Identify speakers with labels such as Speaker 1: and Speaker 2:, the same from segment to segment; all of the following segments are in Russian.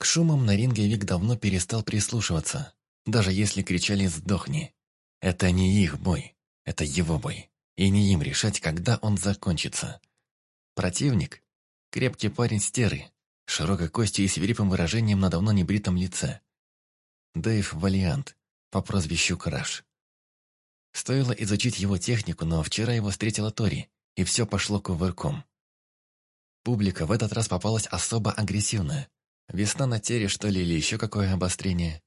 Speaker 1: К шумам на ринге Вик давно перестал прислушиваться, даже если кричали «сдохни». Это не их бой, это его бой, и не им решать, когда он закончится. Противник – крепкий парень стеры, широкой костью и свирепым выражением на давно небритом лице. Дэйв Валиант, по прозвищу Краш. Стоило изучить его технику, но вчера его встретила Тори, и все пошло кувырком. Публика в этот раз попалась особо агрессивная. Весна на тере, что ли, или еще какое обострение.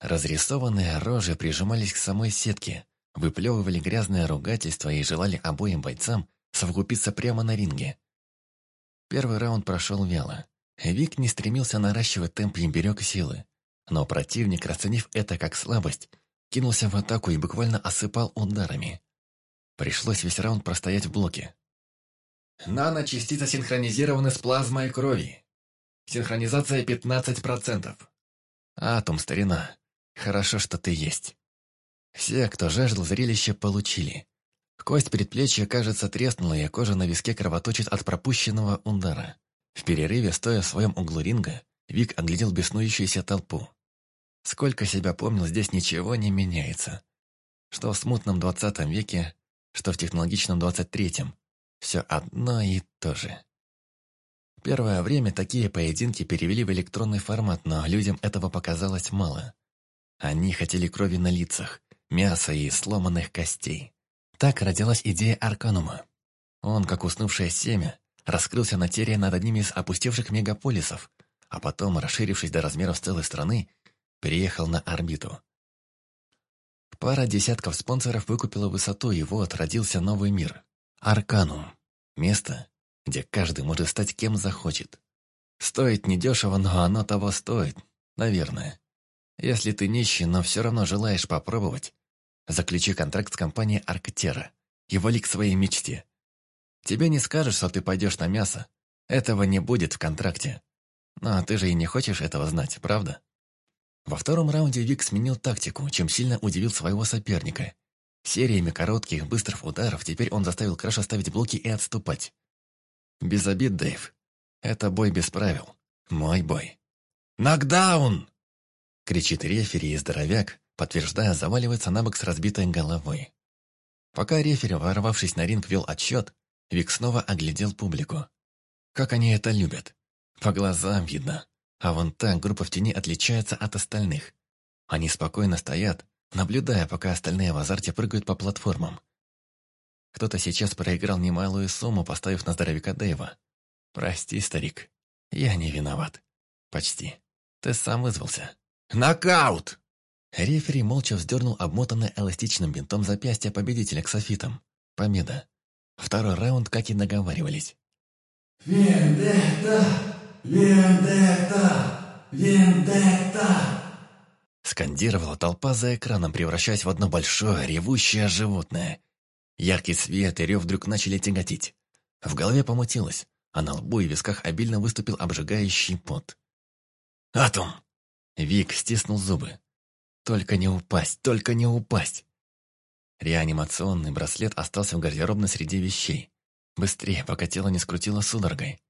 Speaker 1: Разрисованные рожи прижимались к самой сетке, выплевывали грязное ругательство и желали обоим бойцам совкупиться прямо на ринге. Первый раунд прошел вяло. Вик не стремился наращивать темп и берег силы. Но противник, расценив это как слабость, кинулся в атаку и буквально осыпал ударами. Пришлось весь раунд простоять в блоке. Наночастицы синхронизированы с плазмой крови. Синхронизация 15%. Атом, старина. Хорошо, что ты есть. Все, кто жаждал зрелища, получили. Кость предплечья, кажется, треснула, и кожа на виске кровоточит от пропущенного удара. В перерыве, стоя в своем углу ринга, Вик оглядел беснующуюся толпу. Сколько себя помнил, здесь ничего не меняется. Что в смутном двадцатом веке, что в технологичном двадцать третьем. Все одно и то же. Первое время такие поединки перевели в электронный формат, но людям этого показалось мало. Они хотели крови на лицах, мяса и сломанных костей. Так родилась идея Арканума. Он, как уснувшее семя, раскрылся на тере над одним из опустевших мегаполисов, а потом, расширившись до размеров целой страны, переехал на орбиту. Пара десятков спонсоров выкупила высоту, и вот родился новый мир. Арканум. Место, где каждый может стать кем захочет. Стоит недешево, но оно того стоит, наверное. Если ты нищий, но все равно желаешь попробовать, заключи контракт с компанией Арктера и вали к своей мечте. Тебе не скажешь, что ты пойдешь на мясо. Этого не будет в контракте. Но ты же и не хочешь этого знать, правда? Во втором раунде Вик сменил тактику, чем сильно удивил своего соперника. Сериями коротких, быстрых ударов теперь он заставил Краша ставить блоки и отступать. Без обид, Дэйв. Это бой без правил. Мой бой. «Нокдаун!» кричит рефери, и здоровяк, подтверждая, заваливается на бок с разбитой головой. Пока рефери, ворвавшись на ринг, вел отсчет, Вик снова оглядел публику. Как они это любят. По глазам видно. А вон та группа в тени отличается от остальных. Они спокойно стоят, наблюдая, пока остальные в азарте прыгают по платформам. Кто-то сейчас проиграл немалую сумму, поставив на здоровяка Дэйва. Прости, старик, я не виноват. Почти. Ты сам вызвался. Нокаут! Рефери молча вздернул обмотанное эластичным бинтом запястье победителя к софитам. Победа. Второй раунд, как и наговаривались.
Speaker 2: «Вендетта! Вендетта! Вендетта!»
Speaker 1: Скандировала толпа за экраном, превращаясь в одно большое, ревущее животное. Яркий свет и рев вдруг начали тяготить. В голове помутилось, а на лбу и висках обильно выступил обжигающий пот. «Атом!» Вик стиснул зубы. «Только не упасть, только не упасть!» Реанимационный браслет остался в гардеробной среди вещей. Быстрее, пока тело не скрутило судорогой.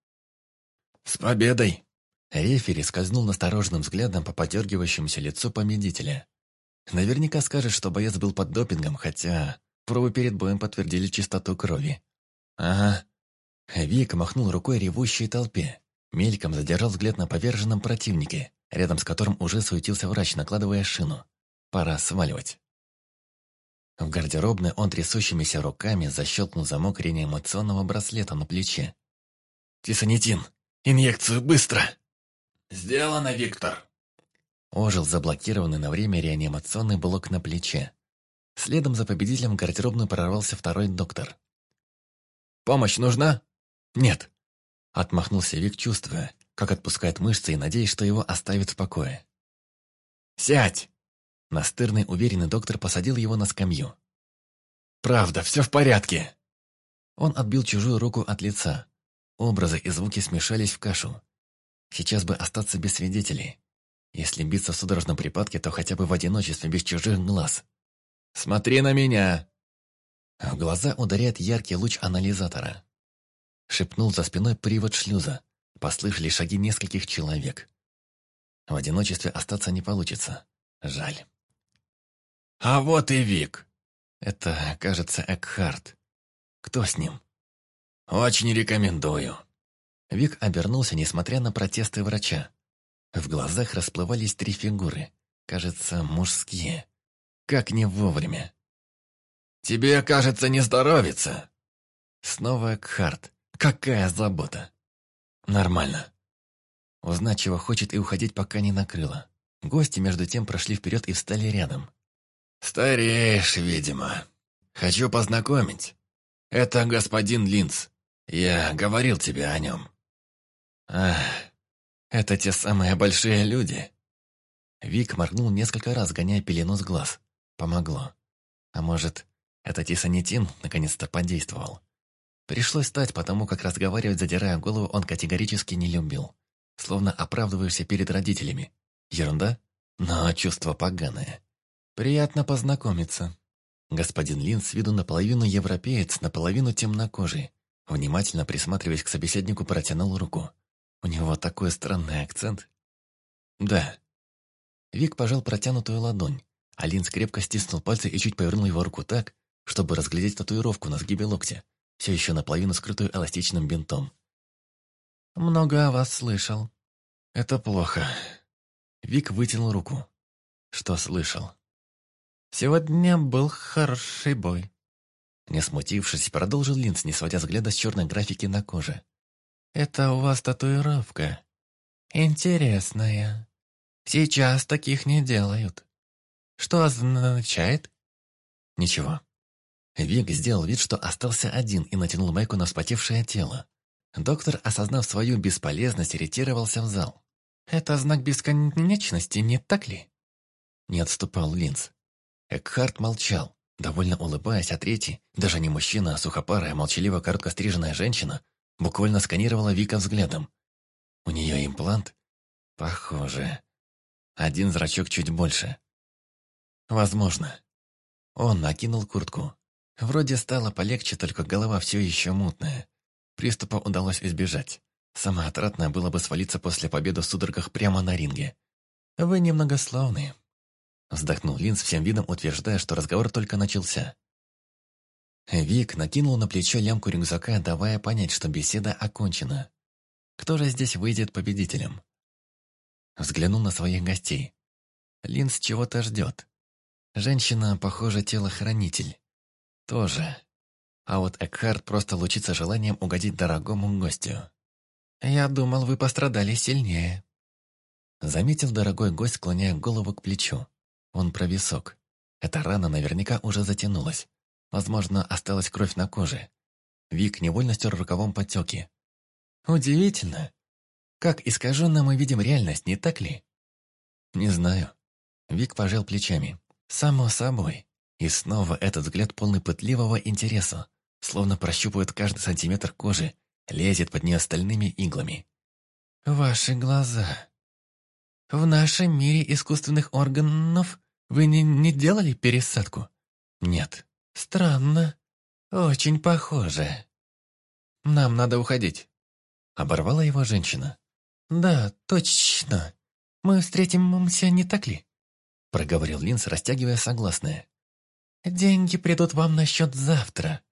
Speaker 1: «С победой!» Рефери скользнул настороженным взглядом по подергивающемуся лицу победителя. Наверняка скажет, что боец был под допингом, хотя пробы перед боем подтвердили чистоту крови. «Ага». Вик махнул рукой ревущей толпе. Мельком задержал взгляд на поверженном противнике, рядом с которым уже суетился врач, накладывая шину. Пора сваливать. В гардеробной он трясущимися руками защелкнул замок реанимационного браслета на плече. «Тисанитин! Инъекцию быстро!»
Speaker 2: «Сделано, Виктор!»
Speaker 1: Ожил заблокированный на время реанимационный блок на плече. Следом за победителем в гардеробную прорвался второй доктор. «Помощь нужна?» «Нет», — отмахнулся Вик, чувствуя, как отпускает мышцы и надеясь, что его оставят в покое. «Сядь!» Настырный, уверенный доктор посадил его на скамью. «Правда, все в порядке!» Он отбил чужую руку от лица. Образы и звуки смешались в кашу. Сейчас бы остаться без свидетелей. Если биться в судорожном припадке, то хотя бы в одиночестве, без чужих глаз. «Смотри на меня!» В глаза ударяет яркий луч анализатора. Шепнул за спиной привод шлюза. Послышали шаги нескольких человек. В одиночестве остаться не получится. Жаль.
Speaker 2: «А вот и Вик!»
Speaker 1: Это, кажется, Экхарт. Кто с ним?
Speaker 2: «Очень рекомендую».
Speaker 1: Вик обернулся, несмотря на протесты врача. В глазах расплывались три фигуры. Кажется, мужские. Как не вовремя.
Speaker 2: «Тебе, кажется, не здоровится».
Speaker 1: Снова Экхарт. Какая забота. Нормально. Узнать, чего хочет, и уходить пока не накрыло. Гости, между тем, прошли вперед и встали рядом.
Speaker 2: «Стареешь, видимо. Хочу познакомить. Это господин Линц. Я говорил тебе о нем».
Speaker 1: «Ах, это те самые большие люди». Вик моргнул несколько раз, гоняя пелену с глаз. Помогло. А может, этот тисанитин наконец-то подействовал. Пришлось стать, потому как разговаривать, задирая голову, он категорически не любил. Словно оправдываешься перед родителями. Ерунда? Но чувство поганое. Приятно познакомиться. Господин Лин с виду наполовину европеец, наполовину темнокожий. Внимательно присматриваясь к собеседнику, протянул руку. У него такой странный акцент. Да. Вик пожал протянутую ладонь, а Лин крепко стиснул пальцы и чуть повернул его руку так, чтобы разглядеть татуировку на сгибе локтя, все еще наполовину скрытую эластичным бинтом. «Много о вас слышал». «Это плохо». Вик вытянул руку. «Что слышал?» «Сегодня был хороший бой». Не смутившись, продолжил Линц, не сводя взгляда с черной графики на коже. «Это у вас татуировка. Интересная. Сейчас таких не делают. Что означает?» «Ничего». Вик сделал вид, что остался один и натянул майку на вспотевшее тело. Доктор, осознав свою бесполезность, ретировался в зал. «Это знак бесконечности, не так ли?» Не отступал Линц. Экхарт молчал, довольно улыбаясь, а третий, даже не мужчина, а сухопарая, молчаливо короткостриженная женщина, буквально сканировала Вика взглядом. У нее имплант? Похоже. Один зрачок чуть больше. Возможно. Он накинул куртку. Вроде стало полегче, только голова все еще мутная. Приступа удалось избежать. Самое отратное было бы свалиться после победы в судорогах прямо на ринге. «Вы немногословны», — вздохнул Линз всем видом, утверждая, что разговор только начался. Вик накинул на плечо лямку рюкзака, давая понять, что беседа окончена. Кто же здесь выйдет победителем? Взглянул на своих гостей. Линз чего-то ждет. Женщина, похоже, телохранитель. Тоже. А вот Экхард просто лучится желанием угодить дорогому гостю. «Я думал, вы пострадали сильнее». Заметил дорогой гость, склоняя голову к плечу. Он про висок. Эта рана наверняка уже затянулась. Возможно, осталась кровь на коже. Вик невольно стер рукавом потеки. «Удивительно. Как искаженно мы видим реальность, не так ли?» «Не знаю». Вик пожал плечами. «Само собой. И снова этот взгляд полный пытливого интереса, словно прощупывает каждый сантиметр кожи, лезет под нее стальными иглами. «Ваши глаза. В нашем мире искусственных органов вы не, не делали пересадку?» «Нет». «Странно. Очень похоже. Нам надо уходить». Оборвала его женщина. «Да, точно. Мы встретимся, не так ли?» Проговорил Линс, растягивая согласное. «Деньги придут вам на счет завтра».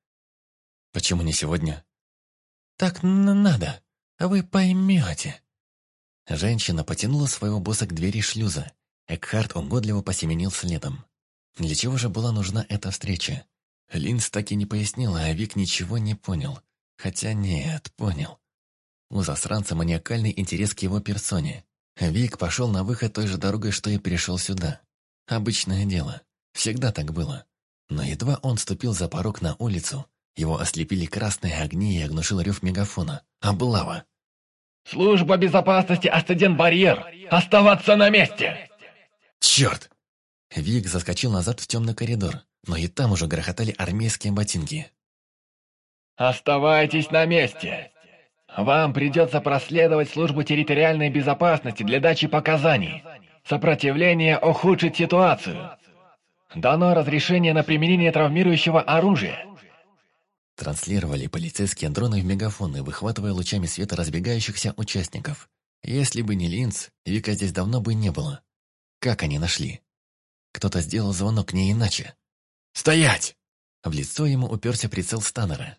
Speaker 1: «Почему не сегодня?» «Так надо, вы поймете». Женщина потянула своего босса к двери шлюза. Экхард угодливо посеменил следом. Для чего же была нужна эта встреча? Линз так и не пояснила, а Вик ничего не понял. Хотя нет, понял. У засранца маниакальный интерес к его персоне. Вик пошел на выход той же дорогой, что и пришел сюда. Обычное дело. Всегда так было. Но едва он ступил за порог на улицу, его ослепили красные огни и оглушил рев мегафона. Облава!
Speaker 2: «Служба безопасности Астаден-Барьер! Оставаться на месте!»
Speaker 1: «Черт!» Вик заскочил назад в темный коридор, но и там уже грохотали армейские ботинки.
Speaker 2: «Оставайтесь на месте! Вам придется проследовать службу территориальной безопасности для дачи показаний. Сопротивление ухудшит ситуацию. Дано разрешение на применение травмирующего оружия.
Speaker 1: Транслировали полицейские дроны в мегафоны, выхватывая лучами света разбегающихся участников. Если бы не Линц, Вика здесь давно бы не было. Как они нашли? Кто-то сделал звонок не иначе. «Стоять!» В лицо ему уперся прицел Станнера.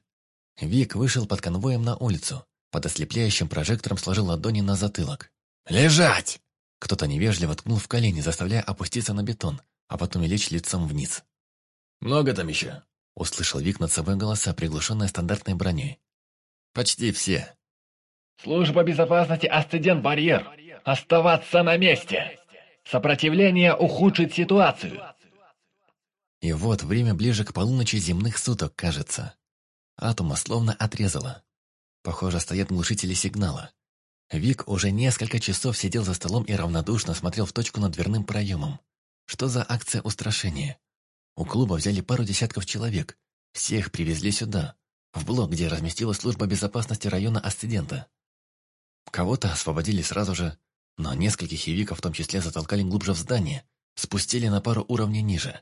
Speaker 1: Вик вышел под конвоем на улицу. Под ослепляющим прожектором сложил ладони на затылок. «Лежать!» Кто-то невежливо ткнул в колени, заставляя опуститься на бетон, а потом и лечь лицом вниз. «Много там еще?» Услышал Вик над собой голоса, приглушенные стандартной броней. «Почти все».
Speaker 2: «Служба безопасности Астеден-барьер! Оставаться на месте! Сопротивление ухудшит ситуацию!»
Speaker 1: И вот время ближе к полуночи земных суток, кажется. Атома словно отрезала. Похоже, стоят глушители сигнала. Вик уже несколько часов сидел за столом и равнодушно смотрел в точку над дверным проемом. Что за акция устрашения? У клуба взяли пару десятков человек. Всех привезли сюда, в блок, где разместилась служба безопасности района Асцидента. Кого-то освободили сразу же, но нескольких явиков в том числе затолкали глубже в здание, спустили на пару уровней ниже.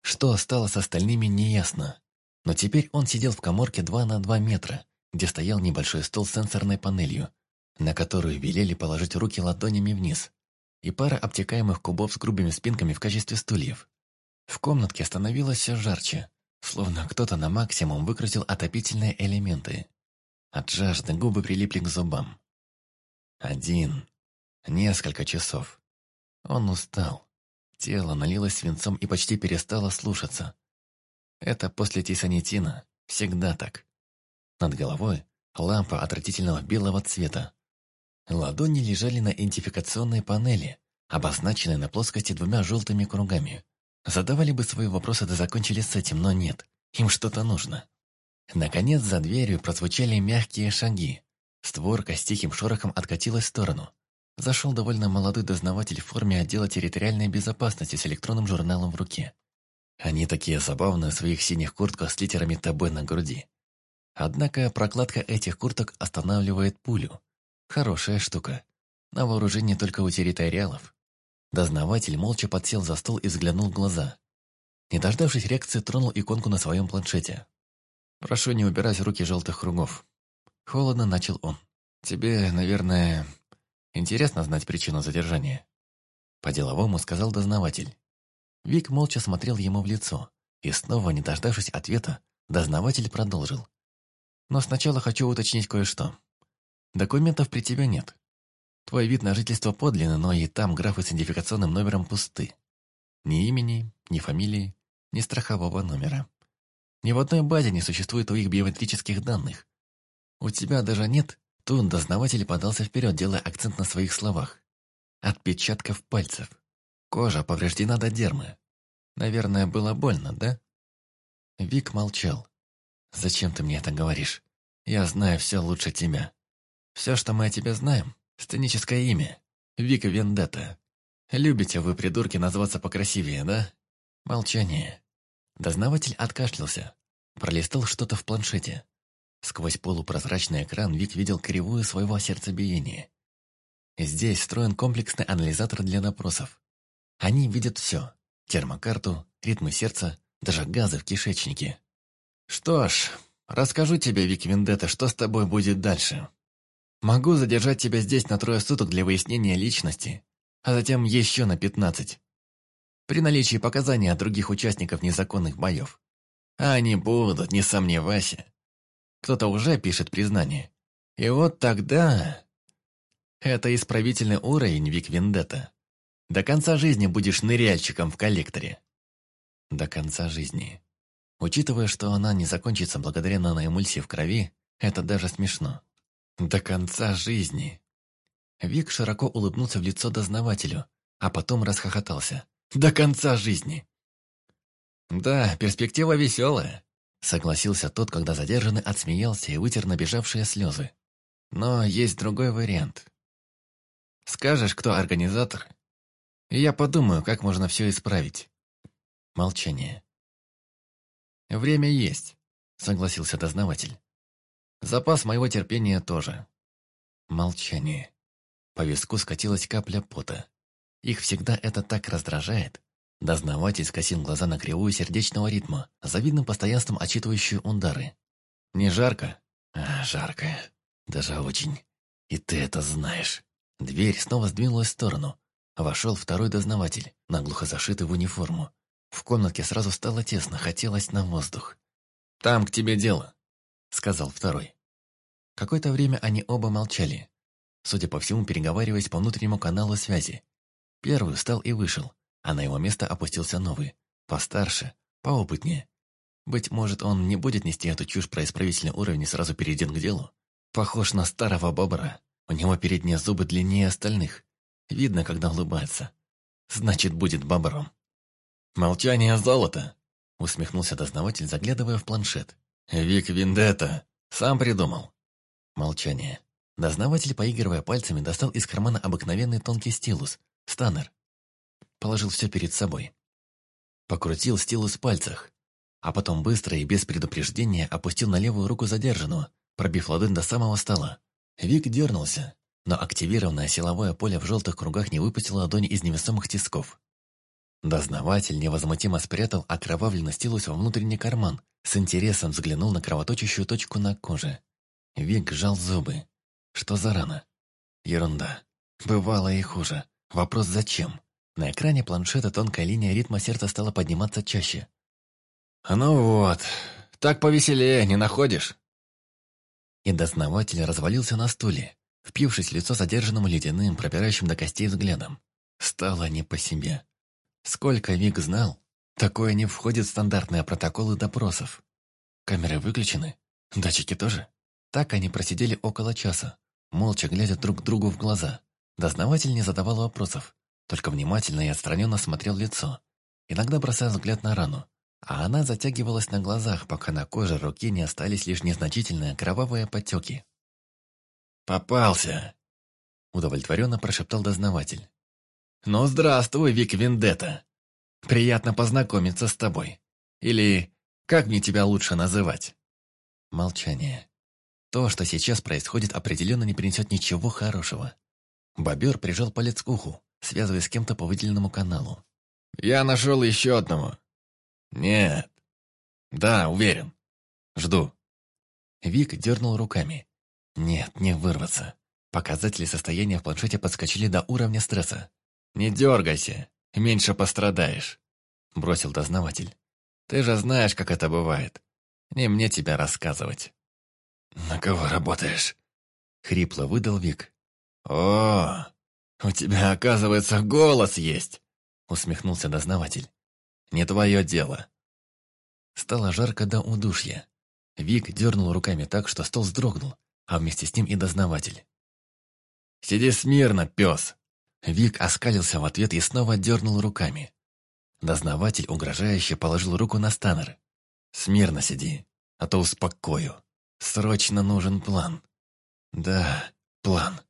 Speaker 1: Что стало с остальными, неясно. Но теперь он сидел в коморке 2 на 2 метра, где стоял небольшой стол с сенсорной панелью, на которую велели положить руки ладонями вниз, и пара обтекаемых кубов с грубыми спинками в качестве стульев. В комнатке становилось все жарче, словно кто-то на максимум выкрутил отопительные элементы. От жажды губы прилипли к зубам. Один. Несколько часов. Он устал. Тело налилось свинцом и почти перестало слушаться. Это после тисанитина. Всегда так. Над головой лампа отвратительного белого цвета. Ладони лежали на идентификационной панели, обозначенной на плоскости двумя желтыми кругами. Задавали бы свои вопросы да закончили с этим, но нет. Им что-то нужно. Наконец за дверью прозвучали мягкие шаги. Створка с тихим шорохом откатилась в сторону. Зашел довольно молодой дознаватель в форме отдела территориальной безопасности с электронным журналом в руке. Они такие забавные в своих синих куртках с литерами ТБ на груди. Однако прокладка этих курток останавливает пулю. Хорошая штука. На вооружении только у территориалов. Дознаватель молча подсел за стол и взглянул в глаза. Не дождавшись реакции, тронул иконку на своем планшете. «Прошу не убирать руки желтых кругов». Холодно начал он. «Тебе, наверное, интересно знать причину задержания?» По-деловому сказал дознаватель. Вик молча смотрел ему в лицо, и снова, не дождавшись ответа, дознаватель продолжил. «Но сначала хочу уточнить кое-что. Документов при тебе нет. Твой вид на жительство подлинный, но и там графы с идентификационным номером пусты. Ни имени, ни фамилии, ни страхового номера. Ни в одной базе не существует твоих биометрических данных. У тебя даже нет, тут дознаватель подался вперед, делая акцент на своих словах. Отпечатков пальцев. Кожа повреждена до дермы. Наверное, было больно, да? Вик молчал. «Зачем ты мне это говоришь? Я знаю все лучше тебя. Все, что мы о тебе знаем, Сценическое имя. Вика Вендетта. Любите вы, придурки, назваться покрасивее, да? Молчание. Дознаватель откашлялся. Пролистал что-то в планшете. Сквозь полупрозрачный экран Вик видел кривую своего сердцебиения. Здесь встроен комплексный анализатор для допросов. Они видят все. Термокарту, ритмы сердца, даже газы в кишечнике. Что ж, расскажу тебе, Вик Вендетта, что с тобой будет дальше. Могу задержать тебя здесь на трое суток для выяснения личности, а затем еще на пятнадцать. При наличии показаний от других участников незаконных боев. А они будут, не сомневайся. Кто-то уже пишет признание. И вот тогда... Это исправительный уровень, Вик Вендетта. До конца жизни будешь ныряльщиком в коллекторе. До конца жизни. Учитывая, что она не закончится благодаря наноэмульсии в крови, это даже смешно. До конца жизни. Вик широко улыбнулся в лицо дознавателю, а потом расхохотался. До конца жизни. Да, перспектива веселая, согласился тот, когда задержанный отсмеялся и вытер набежавшие слезы. Но есть другой вариант. Скажешь, кто организатор, я подумаю, как можно все исправить. Молчание. «Время есть», — согласился дознаватель. Запас моего терпения тоже. Молчание. По виску скатилась капля пота. Их всегда это так раздражает. Дознаватель скосил глаза на кривую сердечного ритма, завидным постоянством отчитывающую удары. «Не жарко?» а, «Жарко. Даже очень. И ты это знаешь». Дверь снова сдвинулась в сторону. Вошел второй дознаватель, наглухо зашитый в униформу. В комнатке сразу стало тесно, хотелось на воздух. «Там к тебе дело», — сказал второй. Какое-то время они оба молчали, судя по всему, переговариваясь по внутреннему каналу связи. Первый встал и вышел, а на его место опустился новый, постарше, поопытнее. Быть может, он не будет нести эту чушь про исправительный уровень и сразу перейдет к делу? Похож на старого бобра. У него передние зубы длиннее остальных. Видно, когда улыбается. Значит, будет бобром. «Молчание золота!» Усмехнулся дознаватель, заглядывая в планшет. «Вик Виндетта! Сам придумал!» Молчание. Дознаватель, поигрывая пальцами, достал из кармана обыкновенный тонкий стилус, станер. Положил все перед собой. Покрутил стилус в пальцах, а потом быстро и без предупреждения опустил на левую руку задержанного, пробив ладонь до самого стола. Вик дернулся, но активированное силовое поле в желтых кругах не выпустило ладони из невесомых тисков. Дознаватель невозмутимо спрятал окровавленный стилус во внутренний карман, с интересом взглянул на кровоточащую точку на коже. Вик сжал зубы. Что за рана? Ерунда. Бывало и хуже. Вопрос «зачем?». На экране планшета тонкая линия ритма сердца стала подниматься чаще. «Ну вот, так повеселее, не находишь?» И дознаватель развалился на стуле, впившись в лицо задержанным ледяным, пробирающим до костей взглядом. Стало не по себе. Сколько Вик знал, такое не входит в стандартные протоколы допросов. Камеры выключены, датчики тоже. Так они просидели около часа, молча глядя друг другу в глаза. Дознаватель не задавал вопросов, только внимательно и отстраненно смотрел лицо, иногда бросая взгляд на рану, а она затягивалась на глазах, пока на коже руки не остались лишь незначительные кровавые потеки. «Попался!» — удовлетворенно прошептал дознаватель. «Ну, здравствуй, Вик Вендетта! Приятно познакомиться с тобой. Или как мне тебя лучше называть?» Молчание. То, что сейчас происходит, определенно не принесет ничего хорошего. Бобер прижал палец к уху, связывая с кем-то по выделенному каналу. «Я нашел еще одного. «Нет». «Да, уверен. Жду». Вик дернул руками. «Нет, не вырваться». Показатели состояния в планшете подскочили до уровня стресса. «Не дергайся, меньше пострадаешь», — бросил дознаватель. «Ты же знаешь, как это бывает. Не мне тебя рассказывать». «На кого работаешь?» — хрипло выдал Вик. «О, у тебя, оказывается, голос есть!» — усмехнулся дознаватель. Не твое дело». Стало жарко до удушья. Вик дернул руками так, что стол вздрогнул, а вместе с ним и дознаватель. «Сиди смирно, пес!» Вик оскалился в ответ и снова дернул руками. Дознаватель угрожающе положил руку на станер. «Смирно сиди, а то успокою. Срочно нужен план». «Да, план».